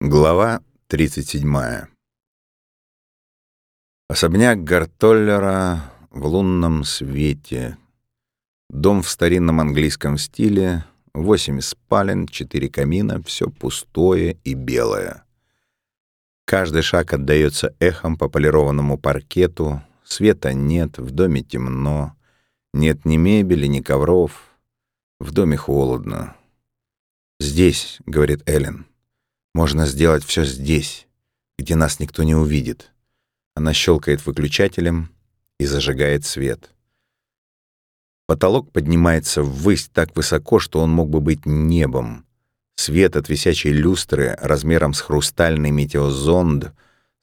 Глава 37. Особняк Гартоллера в лунном свете. Дом в старинном английском стиле. Восемь спален, четыре камина, все пустое и белое. Каждый шаг отдаётся эхом по полированному паркету. Света нет, в доме темно. Нет ни мебели, ни ковров. В доме холодно. «Здесь», — говорит Эллен, — можно сделать все здесь, где нас никто не увидит. Она щелкает выключателем и зажигает свет. Потолок поднимается ввысь так высоко, что он мог бы быть небом. Свет от висячей люстры размером с хрустальный метеозонд.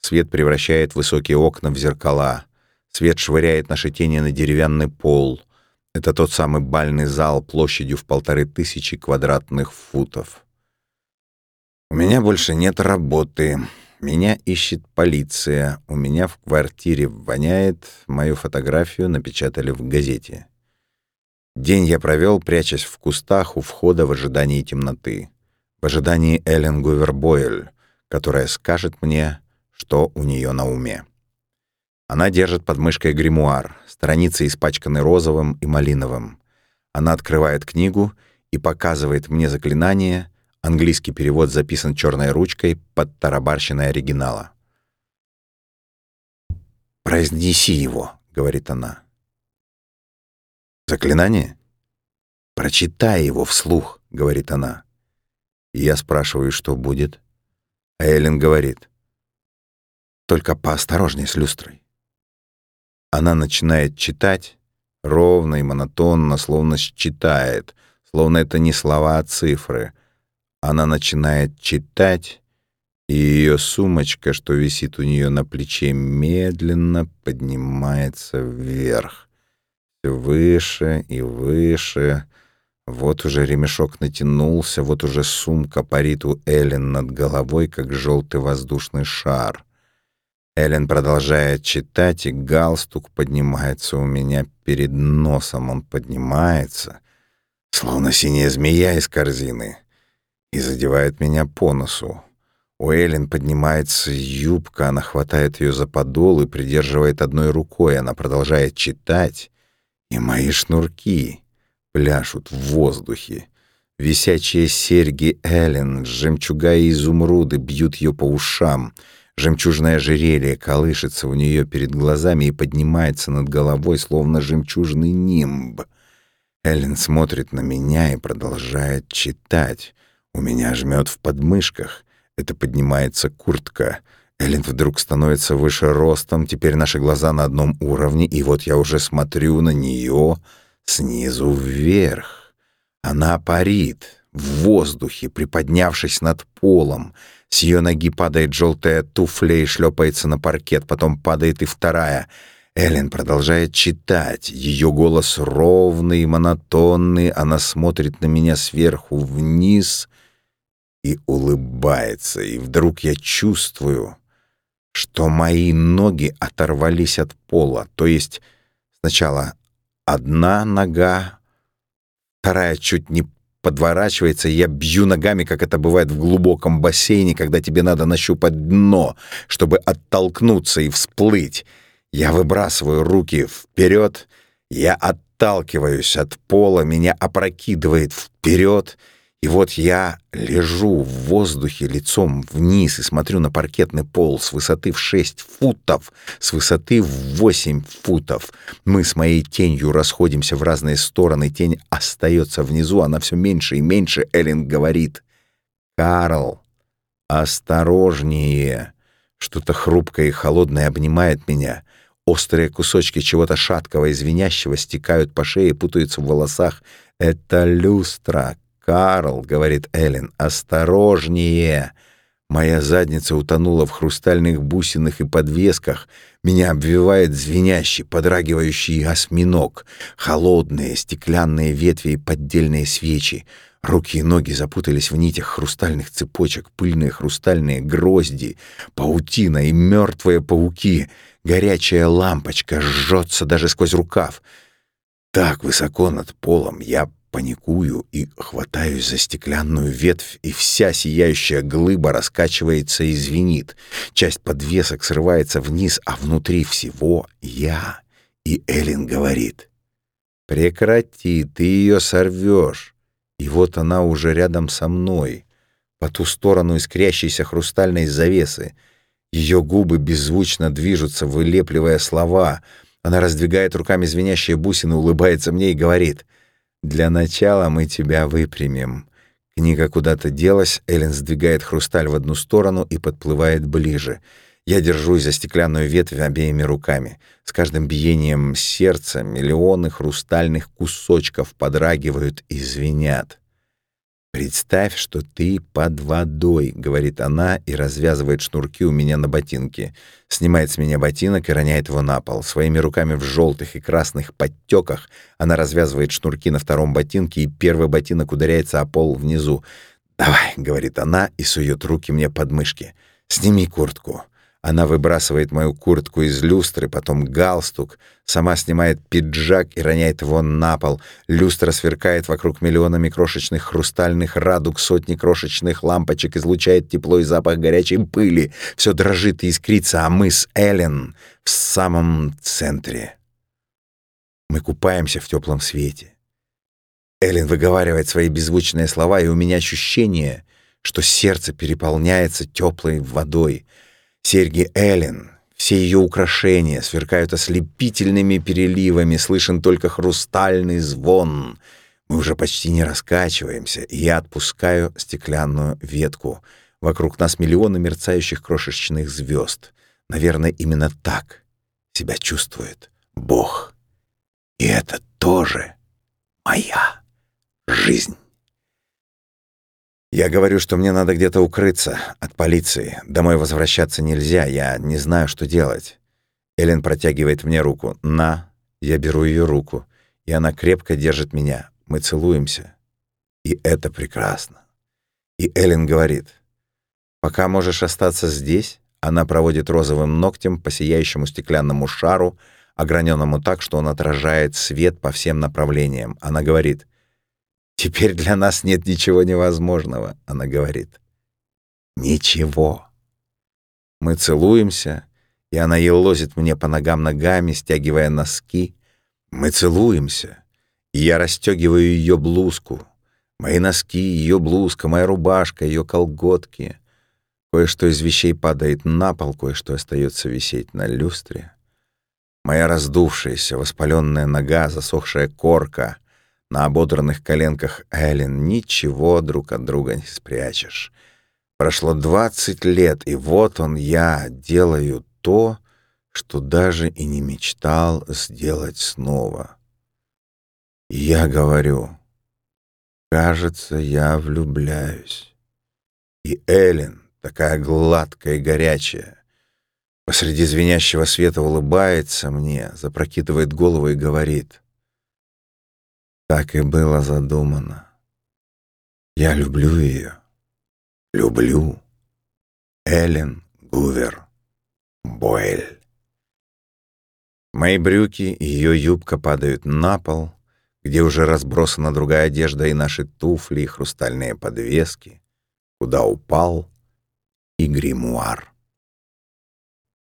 Свет превращает высокие окна в зеркала. Свет швыряет наши тени на деревянный пол. Это тот самый бальный зал площадью в полторы тысячи квадратных футов. У меня больше нет работы. Меня ищет полиция. У меня в квартире воняет. Мою фотографию напечатали в газете. День я провел, прячась в кустах у входа в ожидании темноты. В ожидании Эллен Гувер которая скажет мне, что у нее на уме. Она держит под мышкой гримуар, страницы испачканы розовым и малиновым. Она открывает книгу и показывает мне заклинание — Английский перевод записан черной ручкой под тарабарщиной оригинала. «Произнеси его», — говорит она. «Заклинание?» «Прочитай его вслух», — говорит она. И я спрашиваю, что будет. А Эллен говорит, «Только поосторожней с люстрой». Она начинает читать, ровно и монотонно, словно считает, словно это не слова, а цифры — она начинает читать, и ее сумочка, что висит у нее на плече, медленно поднимается вверх. Все выше и выше. Вот уже ремешок натянулся, вот уже сумка парит у Эллен над головой, как желтый воздушный шар. Эллен продолжает читать, и галстук поднимается у меня перед носом. Он поднимается, словно синяя змея из корзины и задевает меня по носу. У Эллен поднимается юбка, она хватает ее за подол и придерживает одной рукой. Она продолжает читать, и мои шнурки пляшут в воздухе. Висячие серьги Эллен, жемчуга и изумруды бьют ее по ушам. Жемчужное ожерелье колышется у нее перед глазами и поднимается над головой, словно жемчужный нимб. Эллен смотрит на меня и продолжает читать. У меня жмет в подмышках. Это поднимается куртка. Эллен вдруг становится выше ростом, теперь наши глаза на одном уровне, и вот я уже смотрю на нее снизу вверх. Она парит в воздухе, приподнявшись над полом. С ее ноги падает желтая туфля и шлепается на паркет, потом падает и вторая. Эллен продолжает читать. Ее голос ровный, монотонный. Она смотрит на меня сверху вниз и улыбается, и вдруг я чувствую, что мои ноги оторвались от пола, то есть сначала одна нога, вторая чуть не подворачивается, я бью ногами, как это бывает в глубоком бассейне, когда тебе надо нащупать дно, чтобы оттолкнуться и всплыть. Я выбрасываю руки вперед, я отталкиваюсь от пола, меня опрокидывает вперед — и вот я лежу в воздухе лицом вниз и смотрю на паркетный пол с высоты в 6 футов, с высоты в 8 футов. Мы с моей тенью расходимся в разные стороны, тень остается внизу, она все меньше и меньше. Эллен говорит, «Карл, осторожнее!» Что-то хрупкое и холодное обнимает меня. Острые кусочки чего-то шаткого и звенящего стекают по шее, путаются в волосах. Это люстра, «Карл», — говорит Эллен, — «осторожнее!» Моя задница утонула в хрустальных бусинах и подвесках. Меня обвивает звенящий, подрагивающий осьминог. Холодные стеклянные ветви и поддельные свечи. Руки и ноги запутались в нитях хрустальных цепочек, пыльные хрустальные грозди, паутина и мертвые пауки. Горячая лампочка жжется даже сквозь рукав. Так высоко над полом я паникую и хватаюсь за стеклянную ветвь, и вся сияющая глыба раскачивается и звенит. Часть подвесок срывается вниз, а внутри всего я. И Эллен говорит, «Прекрати, ты ее сорвешь». И вот она уже рядом со мной, по ту сторону искрящейся хрустальной завесы. Ее губы беззвучно движутся, вылепливая слова. Она раздвигает руками звенящие бусины, улыбается мне и говорит, «Для начала мы тебя выпрямим». Книга куда-то делась, Эллен сдвигает хрусталь в одну сторону и подплывает ближе. Я держусь за стеклянную ветвь обеими руками. С каждым биением сердца миллионы хрустальных кусочков подрагивают и звенят. «Представь, что ты под водой», — говорит она и развязывает шнурки у меня на ботинке. Снимает с меня ботинок и роняет его на пол. Своими руками в желтых и красных подтеках она развязывает шнурки на втором ботинке, и первый ботинок ударяется о пол внизу. «Давай», — говорит она и сует руки мне под мышки. «Сними куртку». Она выбрасывает мою куртку из люстры, потом галстук, сама снимает пиджак и роняет его на пол. Люстра сверкает вокруг миллионами крошечных хрустальных радуг, сотни крошечных лампочек, излучает тепло и запах горячей пыли. Все дрожит и искрится, а мы с Эллен в самом центре. Мы купаемся в теплом свете. Эллен выговаривает свои беззвучные слова, и у меня ощущение, что сердце переполняется теплой водой — Серьги Эллен, все ее украшения сверкают ослепительными переливами, слышен только хрустальный звон. Мы уже почти не раскачиваемся, и я отпускаю стеклянную ветку. Вокруг нас миллионы мерцающих крошечных звезд. Наверное, именно так себя чувствует Бог. И это тоже моя жизнь. Я говорю, что мне надо где-то укрыться от полиции. Домой возвращаться нельзя, я не знаю, что делать. Эллен протягивает мне руку. «На». Я беру ее руку, и она крепко держит меня. Мы целуемся. И это прекрасно. И Эллен говорит, «Пока можешь остаться здесь». Она проводит розовым ногтем по сияющему стеклянному шару, ограненному так, что он отражает свет по всем направлениям. Она говорит, Теперь для нас нет ничего невозможного, она говорит. Ничего. Мы целуемся, и она елозит мне по ногам ногами, стягивая носки. Мы целуемся, и я расстегиваю ее блузку. Мои носки, ее блузка, моя рубашка, ее колготки. Кое-что из вещей падает на пол, кое-что остается висеть на люстре. Моя раздувшаяся, воспаленная нога, засохшая корка — на ободранных коленках Эллен ничего друг от друга не спрячешь. Прошло двадцать лет, и вот он я делаю то, что даже и не мечтал сделать снова. И я говорю, кажется, я влюбляюсь. И Эллен, такая гладкая и горячая, посреди звенящего света улыбается мне, запрокидывает голову и говорит — так и было задумано. Я люблю ее. Люблю. Эллен Гувер Бойль. Мои брюки и ее юбка падают на пол, где уже разбросана другая одежда и наши туфли, и хрустальные подвески, куда упал и гримуар.